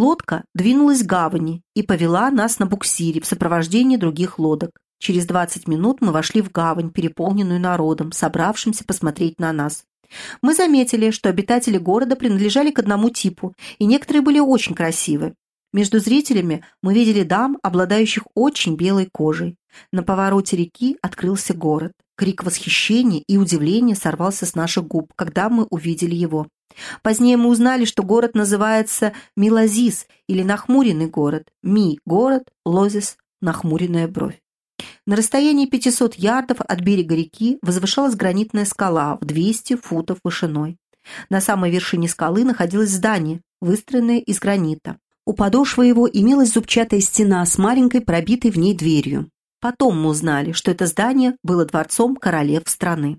Лодка двинулась к гавани и повела нас на буксире в сопровождении других лодок. Через 20 минут мы вошли в гавань, переполненную народом, собравшимся посмотреть на нас. Мы заметили, что обитатели города принадлежали к одному типу, и некоторые были очень красивы. Между зрителями мы видели дам, обладающих очень белой кожей. На повороте реки открылся город. Крик восхищения и удивления сорвался с наших губ, когда мы увидели его. Позднее мы узнали, что город называется Милазис или Нахмуренный город. Ми – город, Лозис – нахмуренная бровь. На расстоянии 500 ярдов от берега реки возвышалась гранитная скала в 200 футов вышиной. На самой вершине скалы находилось здание, выстроенное из гранита. У подошвы его имелась зубчатая стена с маленькой пробитой в ней дверью. Потом мы узнали, что это здание было дворцом королев страны.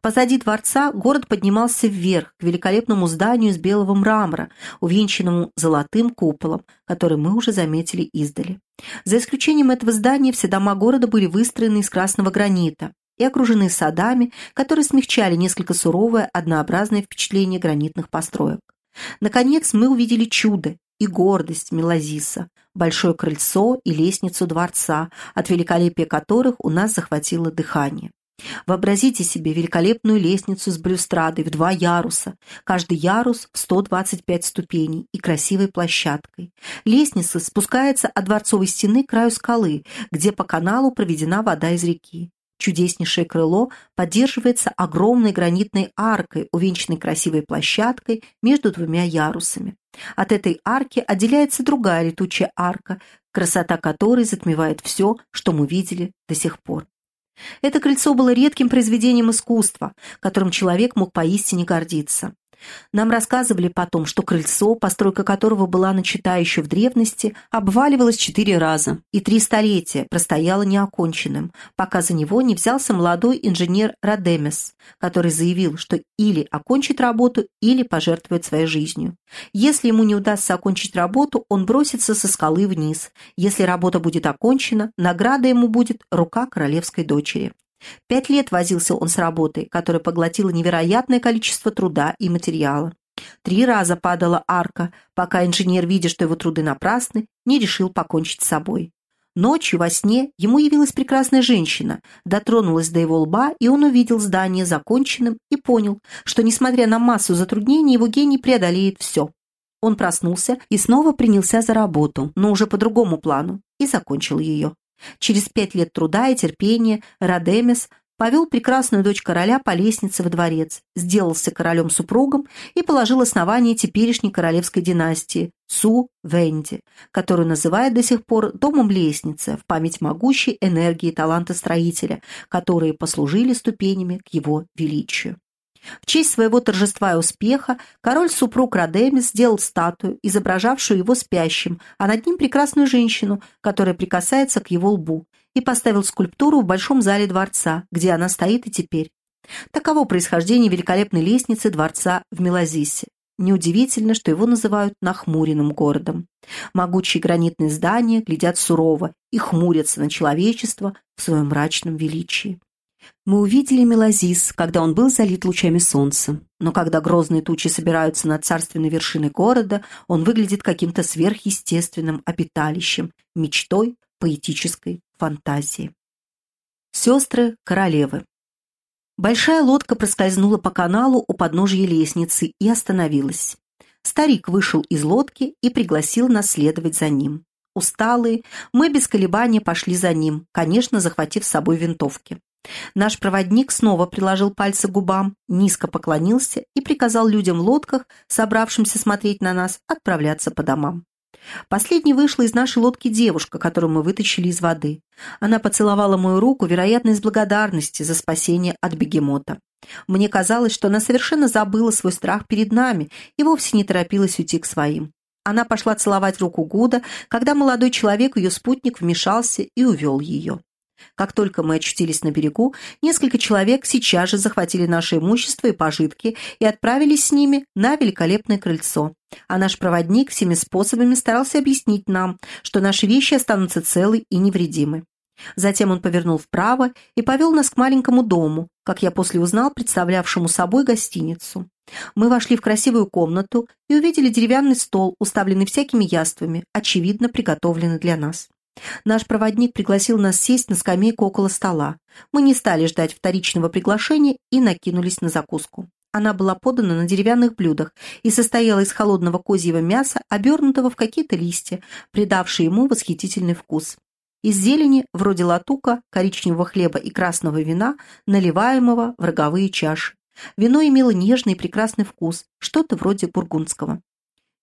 Позади дворца город поднимался вверх к великолепному зданию из белого мрамора, увенчанному золотым куполом, который мы уже заметили издали. За исключением этого здания все дома города были выстроены из красного гранита и окружены садами, которые смягчали несколько суровое, однообразное впечатление гранитных построек. Наконец мы увидели чудо и гордость Мелазиса, большое крыльцо и лестницу дворца, от великолепия которых у нас захватило дыхание. Вообразите себе великолепную лестницу с блюстрадой в два яруса, каждый ярус в 125 ступеней и красивой площадкой. Лестница спускается от дворцовой стены к краю скалы, где по каналу проведена вода из реки. Чудеснейшее крыло поддерживается огромной гранитной аркой, увенчанной красивой площадкой между двумя ярусами. От этой арки отделяется другая летучая арка, красота которой затмевает все, что мы видели до сих пор. Это крыльцо было редким произведением искусства, которым человек мог поистине гордиться. Нам рассказывали потом, что крыльцо, постройка которого была начата еще в древности, обваливалось четыре раза и три столетия простояло неоконченным, пока за него не взялся молодой инженер Радемес, который заявил, что или окончит работу, или пожертвует своей жизнью. Если ему не удастся окончить работу, он бросится со скалы вниз. Если работа будет окончена, награда ему будет рука королевской дочери. Пять лет возился он с работой, которая поглотила невероятное количество труда и материала. Три раза падала арка, пока инженер, видя, что его труды напрасны, не решил покончить с собой. Ночью во сне ему явилась прекрасная женщина, дотронулась до его лба, и он увидел здание законченным и понял, что, несмотря на массу затруднений, его гений преодолеет все. Он проснулся и снова принялся за работу, но уже по другому плану, и закончил ее. Через пять лет труда и терпения Радемес повел прекрасную дочь короля по лестнице во дворец, сделался королем-супругом и положил основание теперешней королевской династии Су-Венди, которую называют до сих пор «домом лестницы» в память могущей энергии таланта строителя, которые послужили ступенями к его величию. В честь своего торжества и успеха король-супруг Радемис сделал статую, изображавшую его спящим, а над ним прекрасную женщину, которая прикасается к его лбу, и поставил скульптуру в большом зале дворца, где она стоит и теперь. Таково происхождение великолепной лестницы дворца в Мелазисе. Неудивительно, что его называют нахмуренным городом. Могучие гранитные здания глядят сурово и хмурятся на человечество в своем мрачном величии. Мы увидели Мелазис, когда он был залит лучами солнца. Но когда грозные тучи собираются над царственной вершиной города, он выглядит каким-то сверхъестественным обиталищем, мечтой поэтической фантазии. Сестры королевы. Большая лодка проскользнула по каналу у подножья лестницы и остановилась. Старик вышел из лодки и пригласил нас следовать за ним. Усталые, мы без колебания пошли за ним, конечно, захватив с собой винтовки. Наш проводник снова приложил пальцы к губам, низко поклонился и приказал людям в лодках, собравшимся смотреть на нас, отправляться по домам. Последней вышла из нашей лодки девушка, которую мы вытащили из воды. Она поцеловала мою руку, вероятно, из благодарности за спасение от бегемота. Мне казалось, что она совершенно забыла свой страх перед нами и вовсе не торопилась уйти к своим. Она пошла целовать руку Гуда, когда молодой человек, ее спутник, вмешался и увел ее. Как только мы очутились на берегу, несколько человек сейчас же захватили наше имущество и пожитки и отправились с ними на великолепное крыльцо. А наш проводник всеми способами старался объяснить нам, что наши вещи останутся целы и невредимы. Затем он повернул вправо и повел нас к маленькому дому, как я после узнал, представлявшему собой гостиницу. Мы вошли в красивую комнату и увидели деревянный стол, уставленный всякими яствами, очевидно, приготовленный для нас. Наш проводник пригласил нас сесть на скамейку около стола. Мы не стали ждать вторичного приглашения и накинулись на закуску. Она была подана на деревянных блюдах и состояла из холодного козьего мяса, обернутого в какие-то листья, придавшие ему восхитительный вкус. Из зелени, вроде латука, коричневого хлеба и красного вина, наливаемого в роговые чаши. Вино имело нежный и прекрасный вкус, что-то вроде бургундского.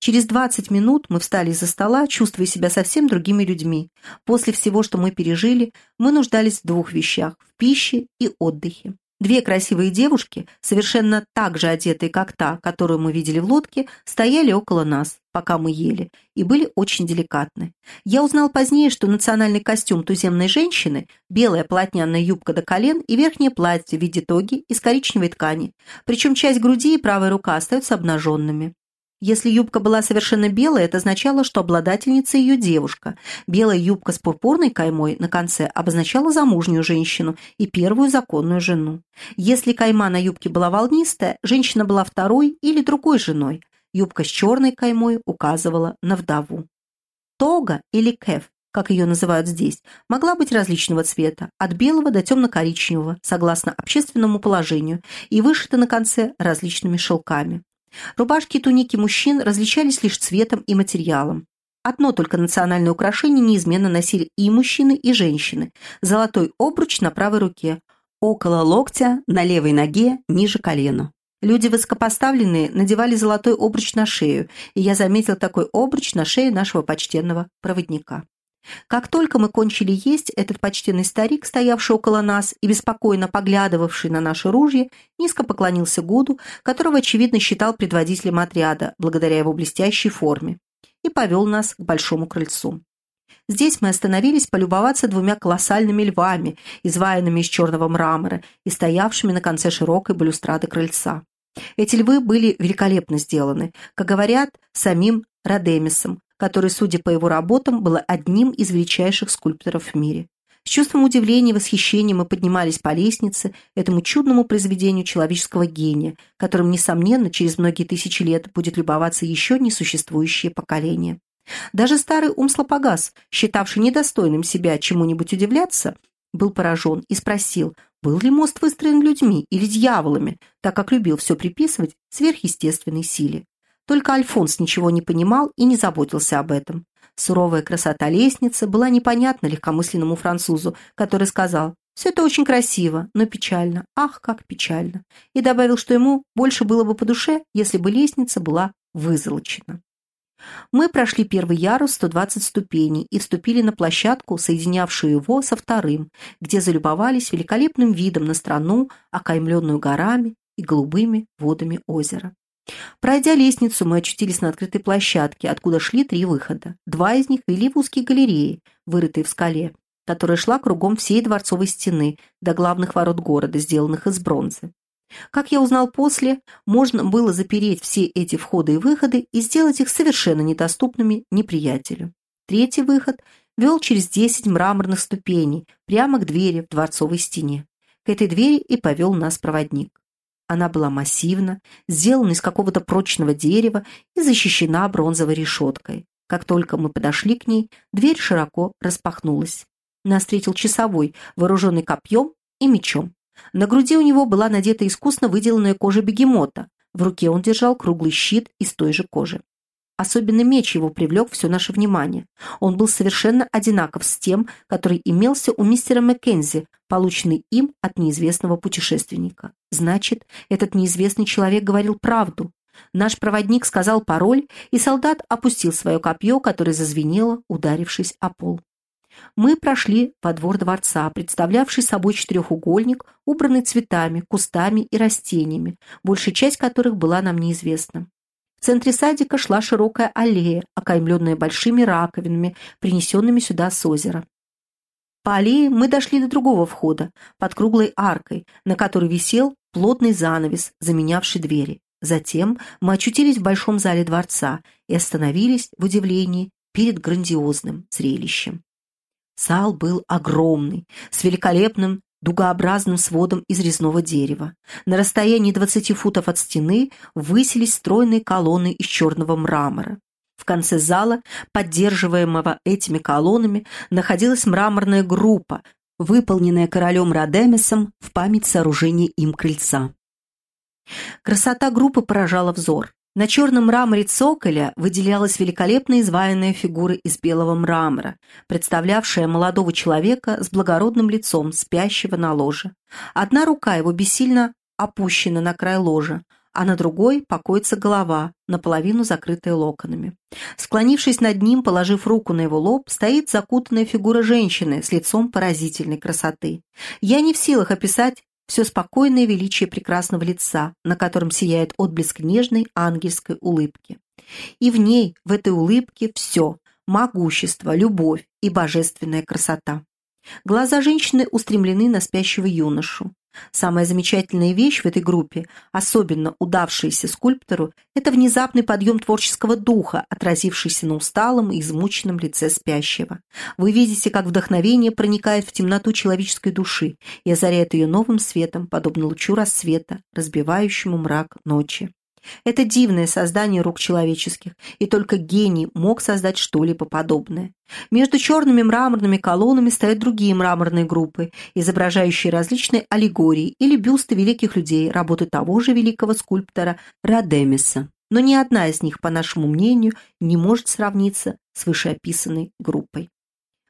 Через 20 минут мы встали из-за стола, чувствуя себя совсем другими людьми. После всего, что мы пережили, мы нуждались в двух вещах – в пище и отдыхе. Две красивые девушки, совершенно так же одетые, как та, которую мы видели в лодке, стояли около нас, пока мы ели, и были очень деликатны. Я узнал позднее, что национальный костюм туземной женщины – белая полотняная юбка до колен и верхнее платье в виде тоги из коричневой ткани, причем часть груди и правая рука остаются обнаженными. Если юбка была совершенно белая, это означало, что обладательница ее девушка. Белая юбка с пурпурной каймой на конце обозначала замужнюю женщину и первую законную жену. Если кайма на юбке была волнистая, женщина была второй или другой женой. Юбка с черной каймой указывала на вдову. Тога или кеф, как ее называют здесь, могла быть различного цвета, от белого до темно-коричневого, согласно общественному положению, и вышита на конце различными шелками. Рубашки и туники мужчин различались лишь цветом и материалом. Одно только национальное украшение неизменно носили и мужчины, и женщины. Золотой обруч на правой руке, около локтя, на левой ноге, ниже колена. Люди высокопоставленные надевали золотой обруч на шею, и я заметил такой обруч на шее нашего почтенного проводника. Как только мы кончили есть, этот почтенный старик, стоявший около нас и беспокойно поглядывавший на наши ружья, низко поклонился Гуду, которого, очевидно, считал предводителем отряда, благодаря его блестящей форме, и повел нас к большому крыльцу. Здесь мы остановились полюбоваться двумя колоссальными львами, изваянными из черного мрамора и стоявшими на конце широкой балюстрады крыльца. Эти львы были великолепно сделаны, как говорят, самим Радемисом, который, судя по его работам, был одним из величайших скульпторов в мире. С чувством удивления и восхищения мы поднимались по лестнице этому чудному произведению человеческого гения, которым, несомненно, через многие тысячи лет будет любоваться еще несуществующее поколение. Даже старый Умслопогас, считавший недостойным себя чему-нибудь удивляться, был поражен и спросил, был ли мост выстроен людьми или дьяволами, так как любил все приписывать сверхъестественной силе. Только Альфонс ничего не понимал и не заботился об этом. Суровая красота лестницы была непонятна легкомысленному французу, который сказал «Все это очень красиво, но печально. Ах, как печально!» и добавил, что ему больше было бы по душе, если бы лестница была вызолочена. Мы прошли первый ярус 120 ступеней и вступили на площадку, соединявшую его со вторым, где залюбовались великолепным видом на страну, окаймленную горами и голубыми водами озера. Пройдя лестницу, мы очутились на открытой площадке, откуда шли три выхода. Два из них вели в узкие галереи, вырытые в скале, которая шла кругом всей дворцовой стены до главных ворот города, сделанных из бронзы. Как я узнал после, можно было запереть все эти входы и выходы и сделать их совершенно недоступными неприятелю. Третий выход вел через десять мраморных ступеней прямо к двери в дворцовой стене. К этой двери и повел нас проводник. Она была массивна, сделана из какого-то прочного дерева и защищена бронзовой решеткой. Как только мы подошли к ней, дверь широко распахнулась. Нас встретил часовой, вооруженный копьем и мечом. На груди у него была надета искусно выделанная кожа бегемота. В руке он держал круглый щит из той же кожи. Особенно меч его привлек все наше внимание. Он был совершенно одинаков с тем, который имелся у мистера Маккензи, полученный им от неизвестного путешественника. Значит, этот неизвестный человек говорил правду. Наш проводник сказал пароль, и солдат опустил свое копье, которое зазвенело, ударившись о пол. Мы прошли во двор дворца, представлявший собой четырехугольник, убранный цветами, кустами и растениями, большая часть которых была нам неизвестна. В центре садика шла широкая аллея, окаймленная большими раковинами, принесенными сюда с озера. По аллее мы дошли до другого входа, под круглой аркой, на которой висел плотный занавес, заменявший двери. Затем мы очутились в большом зале дворца и остановились в удивлении перед грандиозным зрелищем. Зал был огромный, с великолепным дугообразным сводом из резного дерева. На расстоянии 20 футов от стены высились стройные колонны из черного мрамора. В конце зала, поддерживаемого этими колоннами, находилась мраморная группа, выполненная королем Радемисом в память сооружения им крыльца. Красота группы поражала взор. На черном мраморе цоколя выделялась великолепно изваянная фигура из белого мрамора, представлявшая молодого человека с благородным лицом, спящего на ложе. Одна рука его бессильно опущена на край ложа, а на другой покоится голова, наполовину закрытая локонами. Склонившись над ним, положив руку на его лоб, стоит закутанная фигура женщины с лицом поразительной красоты. Я не в силах описать все спокойное величие прекрасного лица, на котором сияет отблеск нежной ангельской улыбки. И в ней, в этой улыбке, все – могущество, любовь и божественная красота. Глаза женщины устремлены на спящего юношу. Самая замечательная вещь в этой группе, особенно удавшаяся скульптору, это внезапный подъем творческого духа, отразившийся на усталом и измученном лице спящего. Вы видите, как вдохновение проникает в темноту человеческой души и озаряет ее новым светом, подобно лучу рассвета, разбивающему мрак ночи. Это дивное создание рук человеческих, и только гений мог создать что-либо подобное. Между черными мраморными колоннами стоят другие мраморные группы, изображающие различные аллегории или бюсты великих людей, работы того же великого скульптора Радемиса. Но ни одна из них, по нашему мнению, не может сравниться с вышеописанной группой.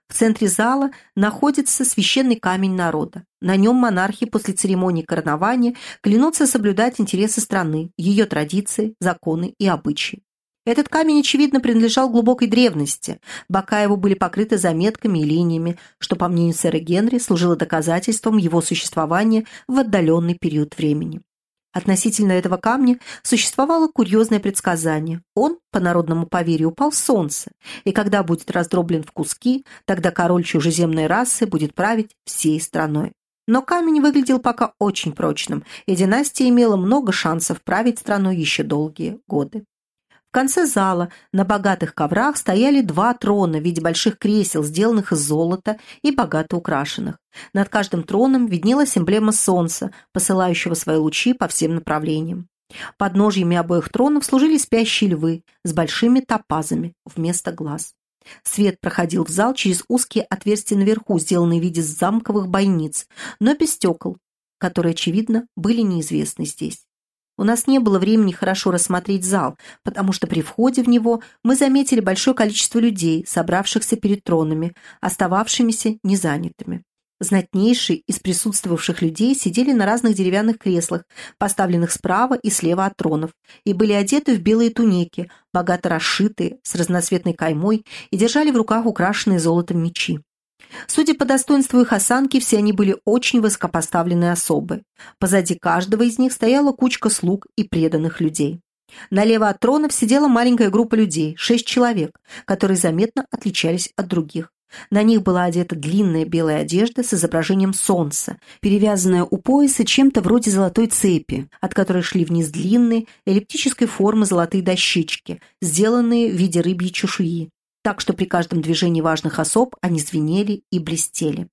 В центре зала находится священный камень народа. На нем монархи после церемонии коронования клянутся соблюдать интересы страны, ее традиции, законы и обычаи. Этот камень, очевидно, принадлежал глубокой древности. Бока его были покрыты заметками и линиями, что, по мнению сэра Генри, служило доказательством его существования в отдаленный период времени. Относительно этого камня существовало курьезное предсказание. Он, по народному поверью, упал в солнце, и когда будет раздроблен в куски, тогда король чужеземной расы будет править всей страной. Но камень выглядел пока очень прочным, и династия имела много шансов править страной еще долгие годы конце зала на богатых коврах стояли два трона в виде больших кресел, сделанных из золота и богато украшенных. Над каждым троном виднелась эмблема солнца, посылающего свои лучи по всем направлениям. Под ножьями обоих тронов служили спящие львы с большими топазами вместо глаз. Свет проходил в зал через узкие отверстия наверху, сделанные в виде замковых бойниц, но без стекол, которые, очевидно, были неизвестны здесь. У нас не было времени хорошо рассмотреть зал, потому что при входе в него мы заметили большое количество людей, собравшихся перед тронами, остававшимися незанятыми. Знатнейшие из присутствовавших людей сидели на разных деревянных креслах, поставленных справа и слева от тронов, и были одеты в белые туники, богато расшитые, с разноцветной каймой, и держали в руках украшенные золотом мечи. Судя по достоинству их осанки, все они были очень высокопоставленные особы. Позади каждого из них стояла кучка слуг и преданных людей. Налево от тронов сидела маленькая группа людей, шесть человек, которые заметно отличались от других. На них была одета длинная белая одежда с изображением солнца, перевязанная у пояса чем-то вроде золотой цепи, от которой шли вниз длинные, эллиптической формы золотые дощечки, сделанные в виде рыбьей чешуи, так что при каждом движении важных особ они звенели и блестели.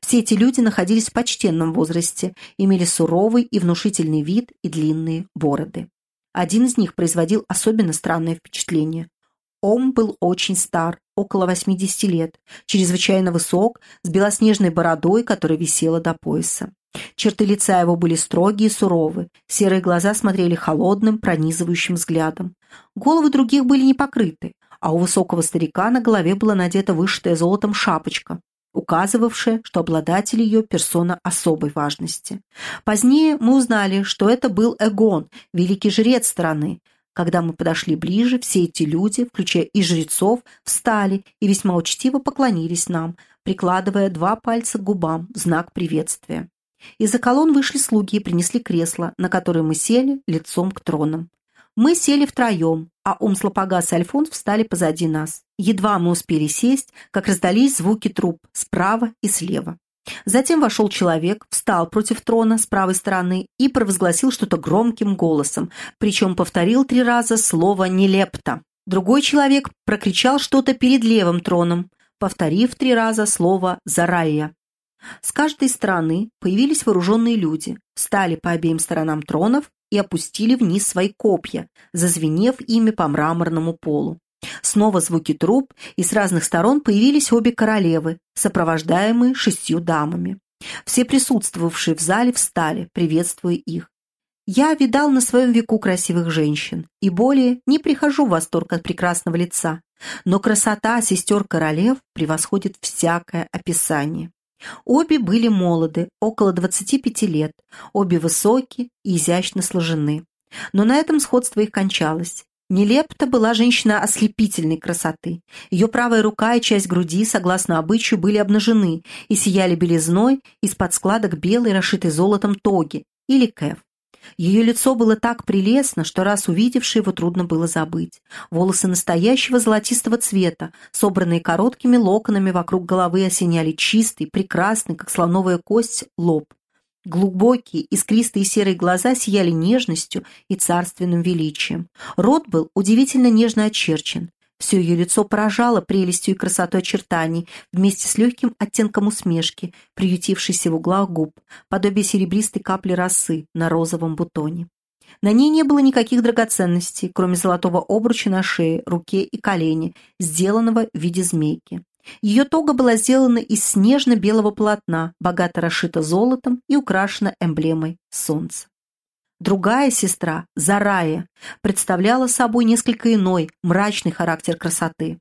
Все эти люди находились в почтенном возрасте, имели суровый и внушительный вид и длинные бороды. Один из них производил особенно странное впечатление. Он был очень стар, около 80 лет, чрезвычайно высок, с белоснежной бородой, которая висела до пояса. Черты лица его были строгие и суровы, серые глаза смотрели холодным, пронизывающим взглядом. Головы других были не покрыты, а у высокого старика на голове была надета вышитая золотом шапочка, указывавшая, что обладатель ее персона особой важности. Позднее мы узнали, что это был Эгон, великий жрец страны. Когда мы подошли ближе, все эти люди, включая и жрецов, встали и весьма учтиво поклонились нам, прикладывая два пальца к губам в знак приветствия. Из-за колонн вышли слуги и принесли кресло, на которое мы сели лицом к тронам. Мы сели втроем, а Умслопогас и Альфонс встали позади нас. Едва мы успели сесть, как раздались звуки труп справа и слева. Затем вошел человек, встал против трона с правой стороны и провозгласил что-то громким голосом, причем повторил три раза слово «нелепто». Другой человек прокричал что-то перед левым троном, повторив три раза слово «зарайя». С каждой стороны появились вооруженные люди, встали по обеим сторонам тронов и опустили вниз свои копья, зазвенев ими по мраморному полу. Снова звуки труб, и с разных сторон появились обе королевы, сопровождаемые шестью дамами. Все присутствовавшие в зале встали, приветствуя их. Я видал на своем веку красивых женщин и более не прихожу в восторг от прекрасного лица, но красота сестер королев превосходит всякое описание. Обе были молоды, около 25 лет, обе высокие и изящно сложены. Но на этом сходство их кончалось. Нелепта была женщина ослепительной красоты. Ее правая рука и часть груди, согласно обычаю, были обнажены и сияли белизной из-под складок белой, расшитой золотом тоги или кэф. Ее лицо было так прелестно, что раз увидевший его трудно было забыть. Волосы настоящего золотистого цвета, собранные короткими локонами вокруг головы, осеняли чистый, прекрасный, как слоновая кость, лоб. Глубокие, искристые серые глаза сияли нежностью и царственным величием. Рот был удивительно нежно очерчен. Все ее лицо поражало прелестью и красотой очертаний, вместе с легким оттенком усмешки, приютившейся в углах губ, подобие серебристой капли росы на розовом бутоне. На ней не было никаких драгоценностей, кроме золотого обруча на шее, руке и колене, сделанного в виде змейки. Ее тога была сделана из снежно-белого полотна, богато расшита золотом и украшена эмблемой солнца. Другая сестра, Зарая, представляла собой несколько иной, мрачный характер красоты.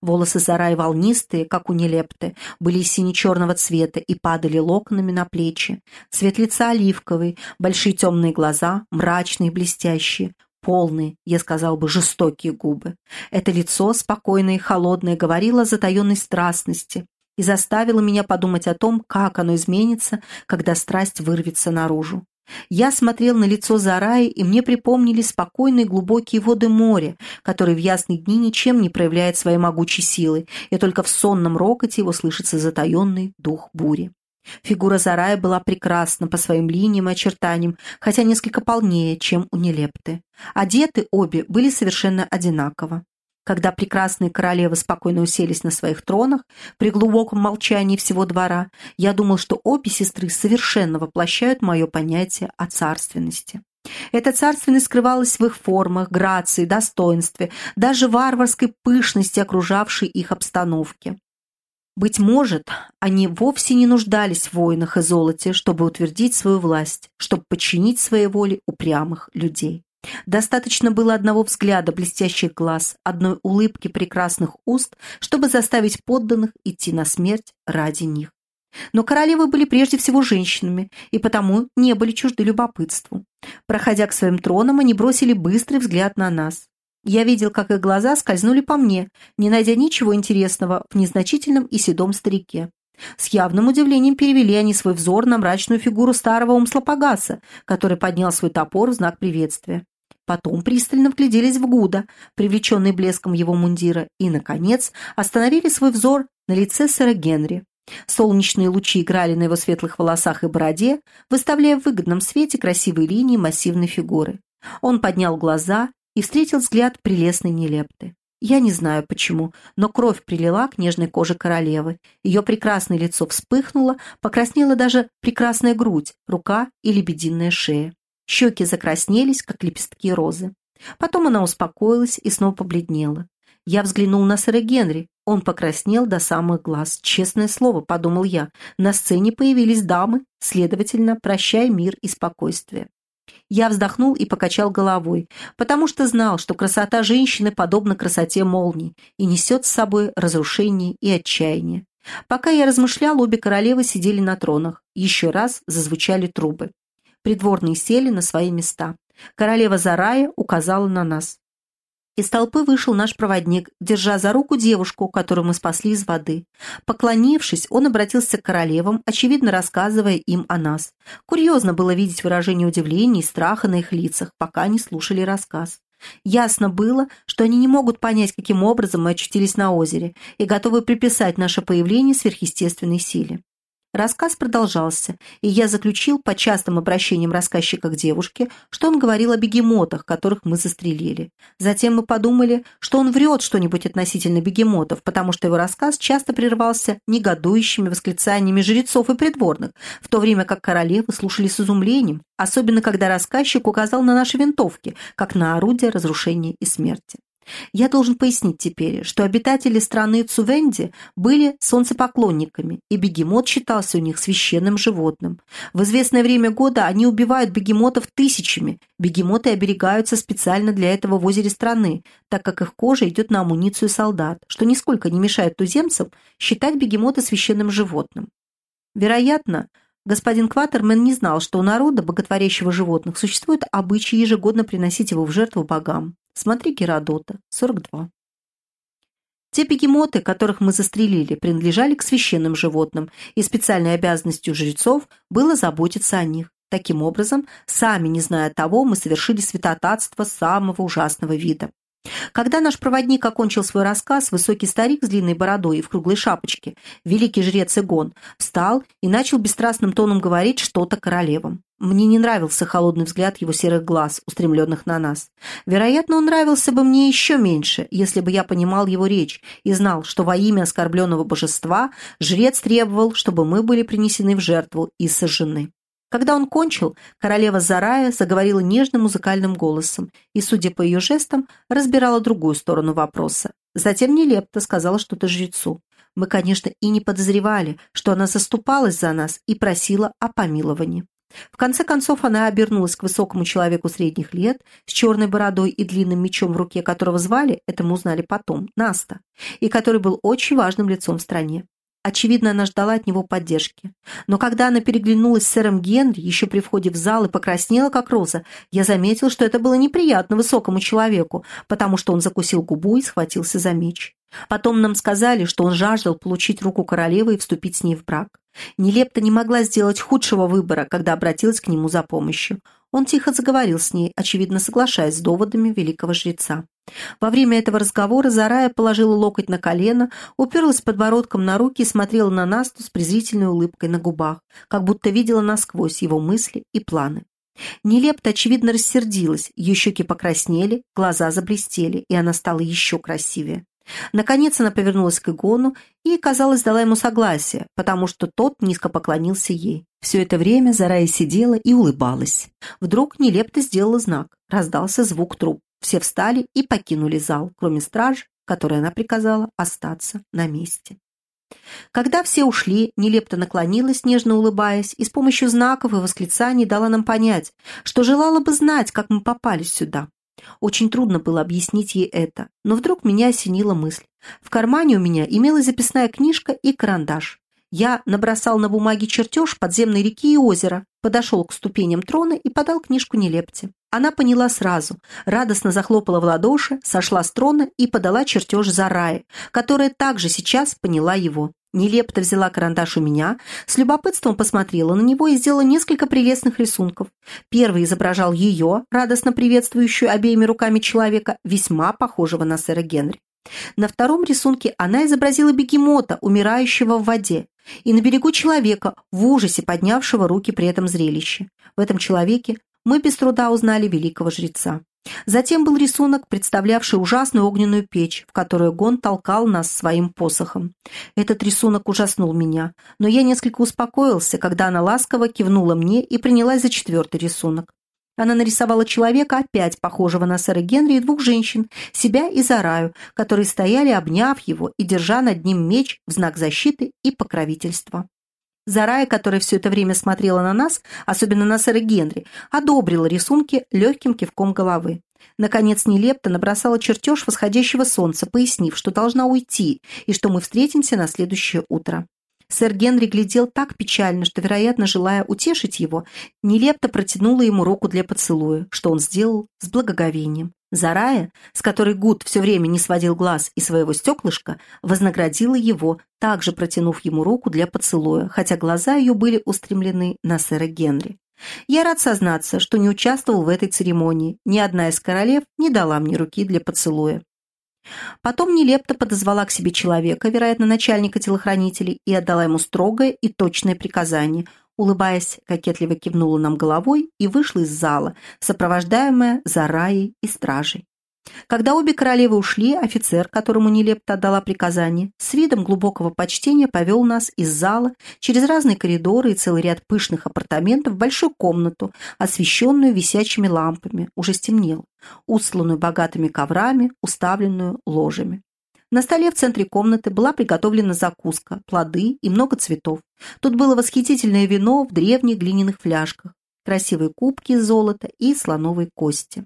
Волосы Зараи волнистые, как у Нелепты, были сине-черного цвета и падали локонами на плечи. Цвет лица оливковый, большие темные глаза, мрачные, блестящие, полные, я сказал бы, жестокие губы. Это лицо, спокойное и холодное, говорило о затаенной страстности и заставило меня подумать о том, как оно изменится, когда страсть вырвется наружу. Я смотрел на лицо Зараи, и мне припомнили спокойные глубокие воды моря, который в ясные дни ничем не проявляет своей могучей силы, и только в сонном рокоте его слышится затаенный дух бури. Фигура Зарая была прекрасна по своим линиям и очертаниям, хотя несколько полнее, чем у Нелепты. Одеты обе были совершенно одинаково. Когда прекрасные королевы спокойно уселись на своих тронах, при глубоком молчании всего двора, я думал, что обе сестры совершенно воплощают мое понятие о царственности. Эта царственность скрывалась в их формах, грации, достоинстве, даже варварской пышности, окружавшей их обстановки. Быть может, они вовсе не нуждались в воинах и золоте, чтобы утвердить свою власть, чтобы подчинить своей воле упрямых людей. Достаточно было одного взгляда блестящих глаз, одной улыбки прекрасных уст, чтобы заставить подданных идти на смерть ради них. Но королевы были прежде всего женщинами, и потому не были чужды любопытству. Проходя к своим тронам, они бросили быстрый взгляд на нас. Я видел, как их глаза скользнули по мне, не найдя ничего интересного в незначительном и седом старике. С явным удивлением перевели они свой взор на мрачную фигуру старого Умслопогаса, который поднял свой топор в знак приветствия. Потом пристально вгляделись в Гуда, привлеченный блеском его мундира, и, наконец, остановили свой взор на лице сэра Генри. Солнечные лучи играли на его светлых волосах и бороде, выставляя в выгодном свете красивые линии массивной фигуры. Он поднял глаза и встретил взгляд прелестной нелепты. Я не знаю почему, но кровь прилила к нежной коже королевы. Ее прекрасное лицо вспыхнуло, покраснела даже прекрасная грудь, рука и лебединая шея. Щеки закраснелись, как лепестки розы. Потом она успокоилась и снова побледнела. Я взглянул на сэра Генри. Он покраснел до самых глаз. Честное слово, подумал я, на сцене появились дамы, следовательно, прощай мир и спокойствие. Я вздохнул и покачал головой, потому что знал, что красота женщины подобна красоте молний и несет с собой разрушение и отчаяние. Пока я размышлял, обе королевы сидели на тронах. Еще раз зазвучали трубы. Придворные сели на свои места. Королева Зарая указала на нас. Из толпы вышел наш проводник, держа за руку девушку, которую мы спасли из воды. Поклонившись, он обратился к королевам, очевидно рассказывая им о нас. Курьезно было видеть выражение удивления и страха на их лицах, пока они слушали рассказ. Ясно было, что они не могут понять, каким образом мы очутились на озере, и готовы приписать наше появление сверхъестественной силе. Рассказ продолжался, и я заключил по частым обращениям рассказчика к девушке, что он говорил о бегемотах, которых мы застрелили. Затем мы подумали, что он врет что-нибудь относительно бегемотов, потому что его рассказ часто прерывался негодующими восклицаниями жрецов и придворных, в то время как королевы слушали с изумлением, особенно когда рассказчик указал на наши винтовки, как на орудие разрушения и смерти. Я должен пояснить теперь, что обитатели страны Цувенди были солнцепоклонниками, и бегемот считался у них священным животным. В известное время года они убивают бегемотов тысячами. Бегемоты оберегаются специально для этого в озере страны, так как их кожа идет на амуницию солдат, что нисколько не мешает туземцам считать бегемота священным животным. Вероятно, Господин Кватермен не знал, что у народа, боготворящего животных, существует обычай ежегодно приносить его в жертву богам. Смотри Геродота, 42. Те бегемоты, которых мы застрелили, принадлежали к священным животным, и специальной обязанностью жрецов было заботиться о них. Таким образом, сами не зная того, мы совершили святотатство самого ужасного вида. Когда наш проводник окончил свой рассказ, высокий старик с длинной бородой и в круглой шапочке, великий жрец Игон, встал и начал бесстрастным тоном говорить что-то королевам. Мне не нравился холодный взгляд его серых глаз, устремленных на нас. Вероятно, он нравился бы мне еще меньше, если бы я понимал его речь и знал, что во имя оскорбленного божества жрец требовал, чтобы мы были принесены в жертву и сожжены. Когда он кончил, королева Зарая заговорила нежным музыкальным голосом и, судя по ее жестам, разбирала другую сторону вопроса. Затем нелепто сказала что-то жрецу. Мы, конечно, и не подозревали, что она заступалась за нас и просила о помиловании. В конце концов она обернулась к высокому человеку средних лет с черной бородой и длинным мечом в руке, которого звали, это мы узнали потом, Наста, и который был очень важным лицом в стране. Очевидно, она ждала от него поддержки. Но когда она переглянулась с сэром Генри еще при входе в зал и покраснела, как роза, я заметил, что это было неприятно высокому человеку, потому что он закусил губу и схватился за меч. Потом нам сказали, что он жаждал получить руку королевы и вступить с ней в брак. Нелепта не могла сделать худшего выбора, когда обратилась к нему за помощью. Он тихо заговорил с ней, очевидно соглашаясь с доводами великого жреца. Во время этого разговора Зарая положила локоть на колено, уперлась подбородком на руки и смотрела на Насту с презрительной улыбкой на губах, как будто видела насквозь его мысли и планы. Нелепта, очевидно, рассердилась, ее щеки покраснели, глаза заблестели, и она стала еще красивее. Наконец она повернулась к Игону и, казалось, дала ему согласие, потому что тот низко поклонился ей. Все это время Зарая сидела и улыбалась. Вдруг нелепто сделала знак. Раздался звук труб. Все встали и покинули зал, кроме страж, которой она приказала остаться на месте. Когда все ушли, нелепто наклонилась, нежно улыбаясь, и с помощью знаков и восклицаний дала нам понять, что желала бы знать, как мы попали сюда. Очень трудно было объяснить ей это, но вдруг меня осенила мысль. В кармане у меня имелась записная книжка и карандаш. Я набросал на бумаге чертеж подземной реки и озера, подошел к ступеням трона и подал книжку Нелепте. Она поняла сразу, радостно захлопала в ладоши, сошла с трона и подала чертеж Зарае, которая также сейчас поняла его. Нелепто взяла карандаш у меня, с любопытством посмотрела на него и сделала несколько прелестных рисунков. Первый изображал ее, радостно приветствующую обеими руками человека, весьма похожего на сэра Генри. На втором рисунке она изобразила бегемота, умирающего в воде, и на берегу человека, в ужасе поднявшего руки при этом зрелище. В этом человеке мы без труда узнали великого жреца. Затем был рисунок, представлявший ужасную огненную печь, в которую Гон толкал нас своим посохом. Этот рисунок ужаснул меня, но я несколько успокоился, когда она ласково кивнула мне и принялась за четвертый рисунок. Она нарисовала человека, опять похожего на сэра Генри, и двух женщин, себя и Зараю, которые стояли, обняв его и держа над ним меч в знак защиты и покровительства. Зарая, которая все это время смотрела на нас, особенно на сэра Генри, одобрила рисунки легким кивком головы. Наконец Нелепта набросала чертеж восходящего солнца, пояснив, что должна уйти и что мы встретимся на следующее утро. Сэр Генри глядел так печально, что, вероятно, желая утешить его, нелепто протянула ему руку для поцелуя, что он сделал с благоговением. Зарая, с которой Гуд все время не сводил глаз и своего стеклышка, вознаградила его, также протянув ему руку для поцелуя, хотя глаза ее были устремлены на сэра Генри. Я рад сознаться, что не участвовал в этой церемонии. Ни одна из королев не дала мне руки для поцелуя. Потом Нелепта подозвала к себе человека, вероятно, начальника телохранителей, и отдала ему строгое и точное приказание. Улыбаясь, кокетливо кивнула нам головой и вышла из зала, сопровождаемая Зараей и стражей. Когда обе королевы ушли, офицер, которому Нелепта отдала приказание, с видом глубокого почтения повел нас из зала через разные коридоры и целый ряд пышных апартаментов в большую комнату, освещенную висячими лампами, уже стемнело, устланную богатыми коврами, уставленную ложами. На столе в центре комнаты была приготовлена закуска, плоды и много цветов. Тут было восхитительное вино в древних глиняных фляжках, красивые кубки из золота и слоновой кости.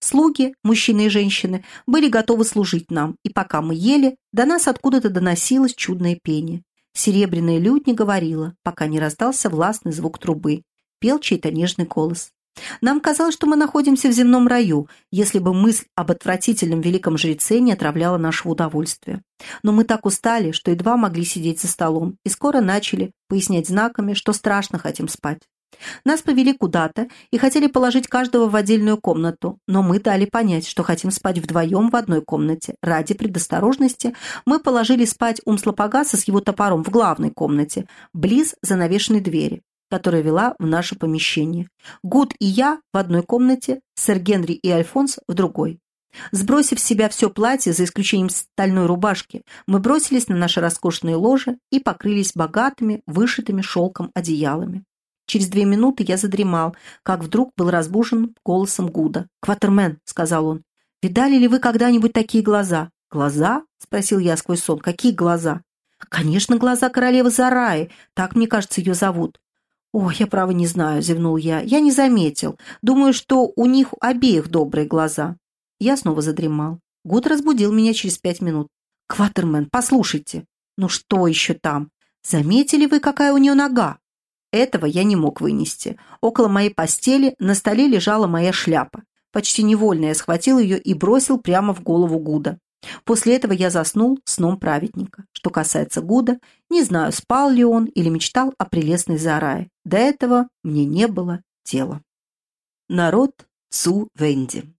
Слуги, мужчины и женщины, были готовы служить нам, и пока мы ели, до нас откуда-то доносилось чудное пение. Серебряная лютня говорила, пока не раздался властный звук трубы. Пел чей-то нежный голос. Нам казалось, что мы находимся в земном раю, если бы мысль об отвратительном великом жреце не отравляла нашего удовольствия. Но мы так устали, что едва могли сидеть за столом, и скоро начали пояснять знаками, что страшно хотим спать. Нас повели куда-то и хотели положить каждого в отдельную комнату, но мы дали понять, что хотим спать вдвоем в одной комнате. Ради предосторожности мы положили спать Умслопогаса с его топором в главной комнате, близ занавешенной двери, которая вела в наше помещение. Гуд и я в одной комнате, сэр Генри и Альфонс в другой. Сбросив с себя все платье, за исключением стальной рубашки, мы бросились на наши роскошные ложи и покрылись богатыми, вышитыми шелком одеялами. Через две минуты я задремал, как вдруг был разбужен голосом Гуда. «Кватермен», — сказал он, — «видали ли вы когда-нибудь такие глаза?» «Глаза?» — спросил я сквозь сон. «Какие глаза?» «Конечно, глаза королевы Зараи. Так, мне кажется, ее зовут». «Ох, я право не знаю», — зевнул я. «Я не заметил. Думаю, что у них обеих добрые глаза». Я снова задремал. Гуд разбудил меня через пять минут. «Кватермен, послушайте». «Ну что еще там? Заметили вы, какая у нее нога?» Этого я не мог вынести. Около моей постели на столе лежала моя шляпа. Почти невольно я схватил ее и бросил прямо в голову Гуда. После этого я заснул сном праведника. Что касается Гуда, не знаю, спал ли он или мечтал о прелестной Зарае. До этого мне не было дела. Народ Цу Венди